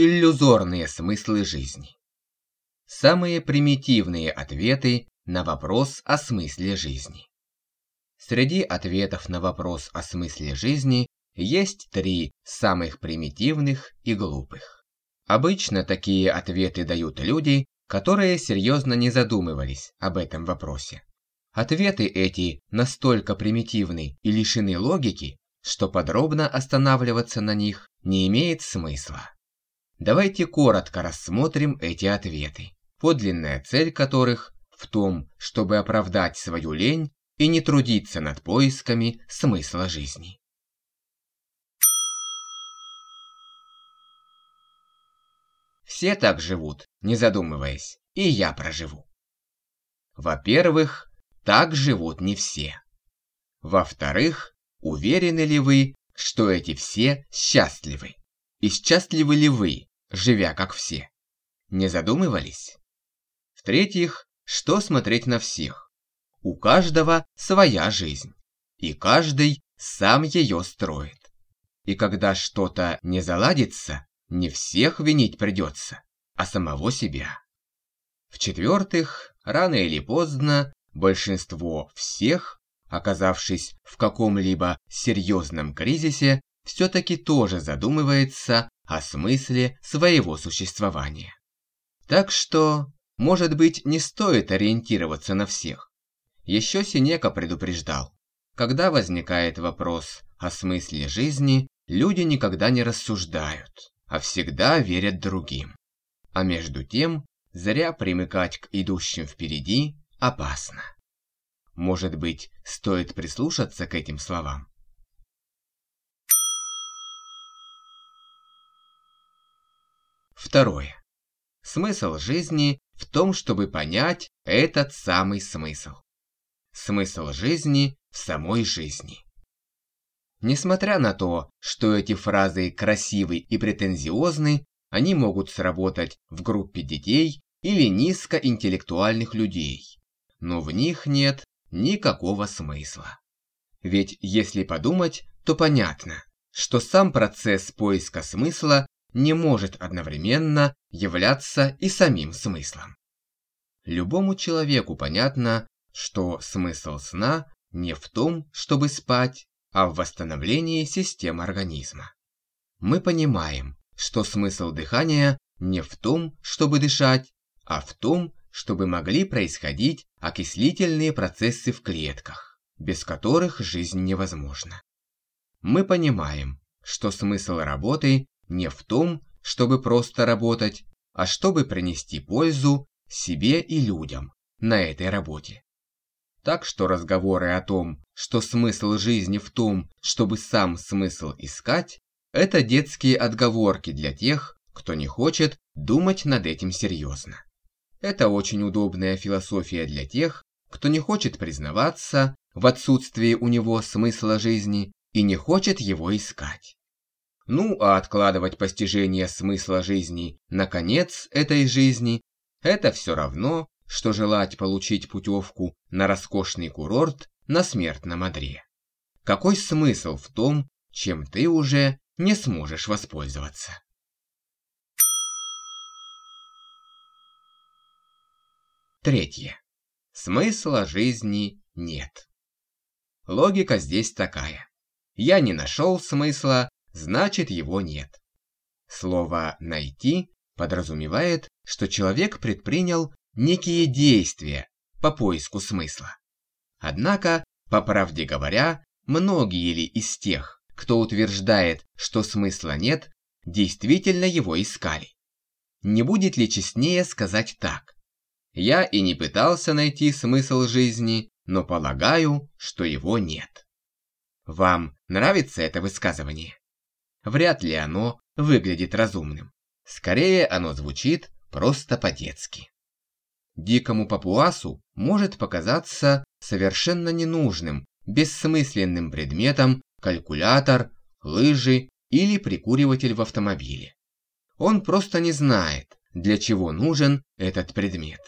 иллюзорные смыслы жизни. Самые примитивные ответы на вопрос о смысле жизни. Среди ответов на вопрос о смысле жизни есть три самых примитивных и глупых. Обычно такие ответы дают люди, которые серьезно не задумывались об этом вопросе. Ответы эти настолько примитивны и лишены логики, что подробно останавливаться на них не имеет смысла. Давайте коротко рассмотрим эти ответы, подлинная цель которых в том, чтобы оправдать свою лень и не трудиться над поисками смысла жизни. Все так живут, не задумываясь, и я проживу. Во-первых, так живут не все. Во-вторых, уверены ли вы, что эти все счастливы? И счастливы ли вы, живя как все? Не задумывались? В-третьих, что смотреть на всех? У каждого своя жизнь, и каждый сам ее строит. И когда что-то не заладится, не всех винить придется, а самого себя. В-четвертых, рано или поздно большинство всех, оказавшись в каком-либо серьезном кризисе, все-таки тоже задумывается о смысле своего существования. Так что, может быть, не стоит ориентироваться на всех. Еще Синека предупреждал, когда возникает вопрос о смысле жизни, люди никогда не рассуждают, а всегда верят другим. А между тем, зря примыкать к идущим впереди опасно. Может быть, стоит прислушаться к этим словам? Второе. Смысл жизни в том, чтобы понять этот самый смысл. Смысл жизни в самой жизни. Несмотря на то, что эти фразы красивы и претензиозны, они могут сработать в группе детей или низкоинтеллектуальных людей, но в них нет никакого смысла. Ведь если подумать, то понятно, что сам процесс поиска смысла не может одновременно являться и самим смыслом. Любому человеку понятно, что смысл сна не в том, чтобы спать, а в восстановлении систем организма. Мы понимаем, что смысл дыхания не в том, чтобы дышать, а в том, чтобы могли происходить окислительные процессы в клетках, без которых жизнь невозможна. Мы понимаем, что смысл работы не в том, чтобы просто работать, а чтобы принести пользу себе и людям на этой работе. Так что разговоры о том, что смысл жизни в том, чтобы сам смысл искать, это детские отговорки для тех, кто не хочет думать над этим серьезно. Это очень удобная философия для тех, кто не хочет признаваться в отсутствии у него смысла жизни и не хочет его искать. Ну а откладывать постижение смысла жизни на конец этой жизни – это все равно, что желать получить путевку на роскошный курорт на смертном одре. Какой смысл в том, чем ты уже не сможешь воспользоваться? Третье. Смысла жизни нет. Логика здесь такая. Я не нашел смысла, значит его нет. Слово «найти» подразумевает, что человек предпринял некие действия по поиску смысла. Однако, по правде говоря, многие ли из тех, кто утверждает, что смысла нет, действительно его искали? Не будет ли честнее сказать так? Я и не пытался найти смысл жизни, но полагаю, что его нет. Вам нравится это высказывание? Вряд ли оно выглядит разумным. Скорее оно звучит просто по-детски. Дикому папуасу может показаться совершенно ненужным, бессмысленным предметом калькулятор, лыжи или прикуриватель в автомобиле. Он просто не знает, для чего нужен этот предмет.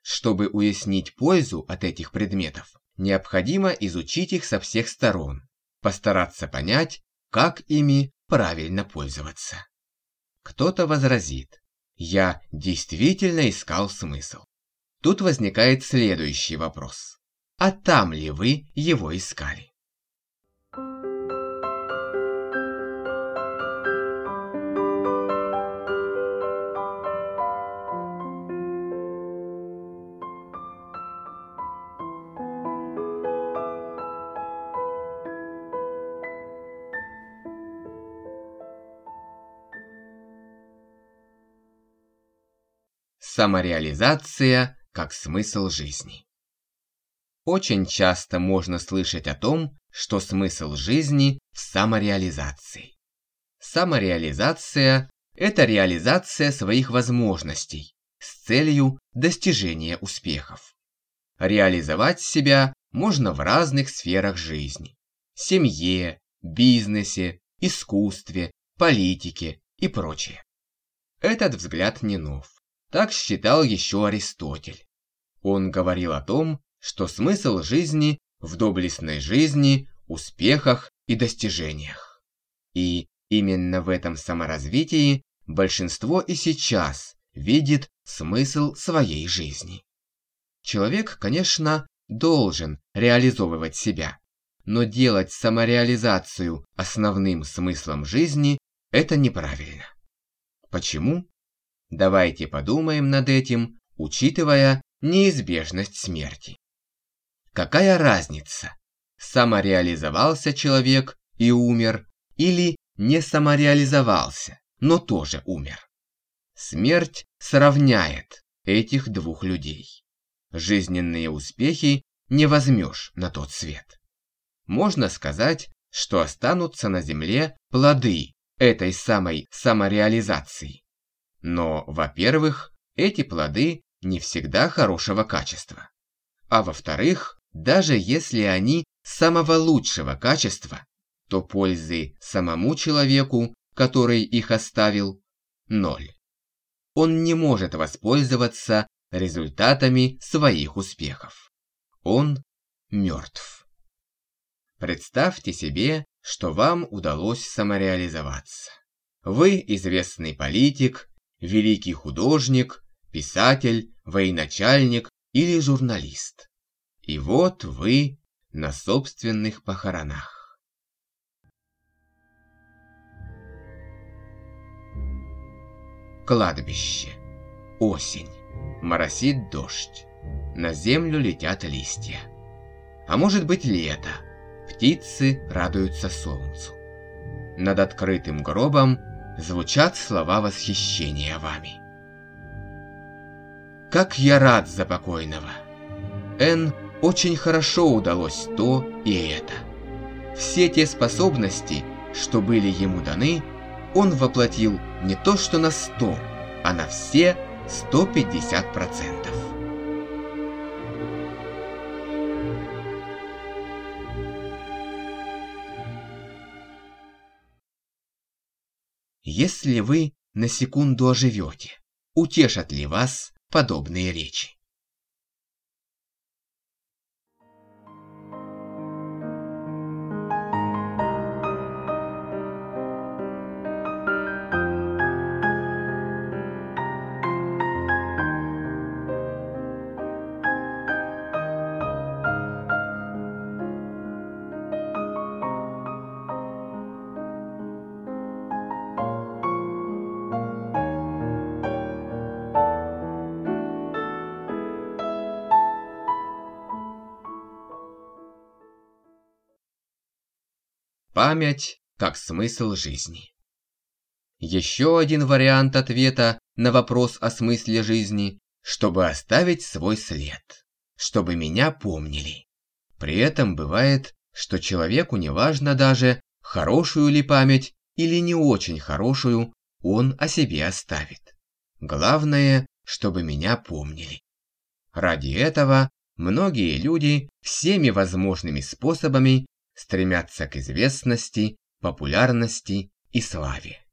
Чтобы уяснить пользу от этих предметов, необходимо изучить их со всех сторон, постараться понять, как ими правильно пользоваться. Кто-то возразит, я действительно искал смысл. Тут возникает следующий вопрос. А там ли вы его искали? Самореализация как смысл жизни. Очень часто можно слышать о том, что смысл жизни в самореализации. Самореализация – это реализация своих возможностей с целью достижения успехов. Реализовать себя можно в разных сферах жизни – семье, бизнесе, искусстве, политике и прочее. Этот взгляд не нов. Так считал еще Аристотель. Он говорил о том, что смысл жизни в доблестной жизни, успехах и достижениях. И именно в этом саморазвитии большинство и сейчас видит смысл своей жизни. Человек, конечно, должен реализовывать себя, но делать самореализацию основным смыслом жизни – это неправильно. Почему? Давайте подумаем над этим, учитывая неизбежность смерти. Какая разница, самореализовался человек и умер, или не самореализовался, но тоже умер? Смерть сравняет этих двух людей. Жизненные успехи не возьмешь на тот свет. Можно сказать, что останутся на земле плоды этой самой самореализации. Но, во-первых, эти плоды не всегда хорошего качества. А во-вторых, даже если они самого лучшего качества, то пользы самому человеку, который их оставил, ноль. Он не может воспользоваться результатами своих успехов. Он мертв. Представьте себе, что вам удалось самореализоваться. Вы известный политик, великий художник, писатель, военачальник или журналист. И вот вы на собственных похоронах. Кладбище. Осень. Моросит дождь. На землю летят листья. А может быть лето. Птицы радуются солнцу. Над открытым гробом звучат слова восхищения вами. Как я рад за покойного. Н очень хорошо удалось то и это. Все те способности, что были ему даны, он воплотил не то что на 100, а на все 150%. Если вы на секунду оживете, утешат ли вас подобные речи? Память как смысл жизни. Еще один вариант ответа на вопрос о смысле жизни, чтобы оставить свой след, чтобы меня помнили. При этом бывает, что человеку не важно даже, хорошую ли память или не очень хорошую он о себе оставит. Главное, чтобы меня помнили. Ради этого многие люди всеми возможными способами стремятся к известности, популярности и славе.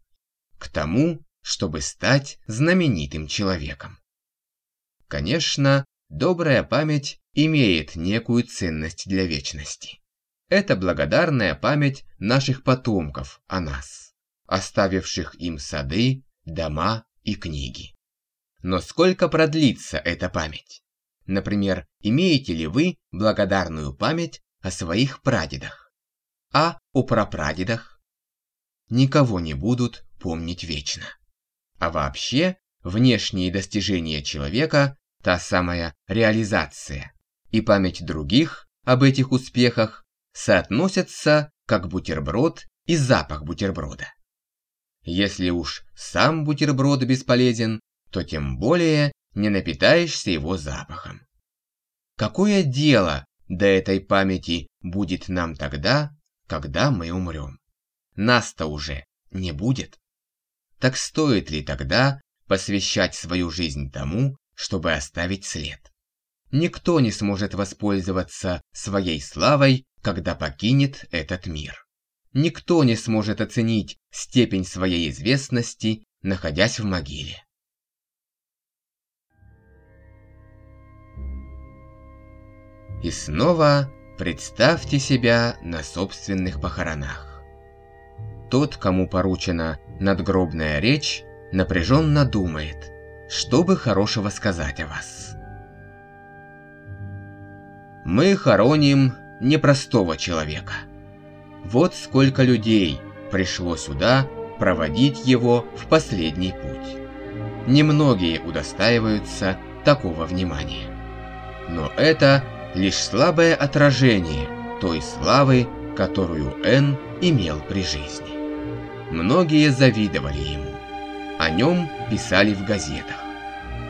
К тому, чтобы стать знаменитым человеком. Конечно, добрая память имеет некую ценность для вечности. Это благодарная память наших потомков о нас, оставивших им сады, дома и книги. Но сколько продлится эта память? Например, имеете ли вы благодарную память о своих прадедах? А о прапрадедах? Никого не будут помнить вечно. А вообще, внешние достижения человека – та самая реализация. И память других об этих успехах соотносятся как бутерброд и запах бутерброда. Если уж сам бутерброд бесполезен, то тем более не напитаешься его запахом. Какое дело до этой памяти будет нам тогда, когда мы умрем? Нас-то уже не будет. Так стоит ли тогда посвящать свою жизнь тому, чтобы оставить след? Никто не сможет воспользоваться своей славой, когда покинет этот мир. Никто не сможет оценить степень своей известности, находясь в могиле. И снова представьте себя на собственных похоронах. Тот, кому поручена надгробная речь, напряженно думает, что бы хорошего сказать о вас. Мы хороним непростого человека. Вот сколько людей пришло сюда проводить его в последний путь. Немногие удостаиваются такого внимания. Но это лишь слабое отражение той славы, которую Н имел при жизни. Многие завидовали ему. О нем писали в газетах.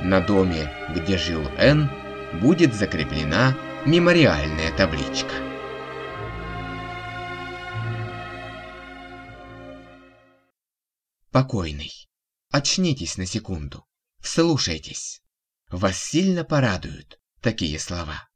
На доме, где жил Н, будет закреплена мемориальная табличка. Покойный, очнитесь на секунду, вслушайтесь. Вас сильно порадуют такие слова.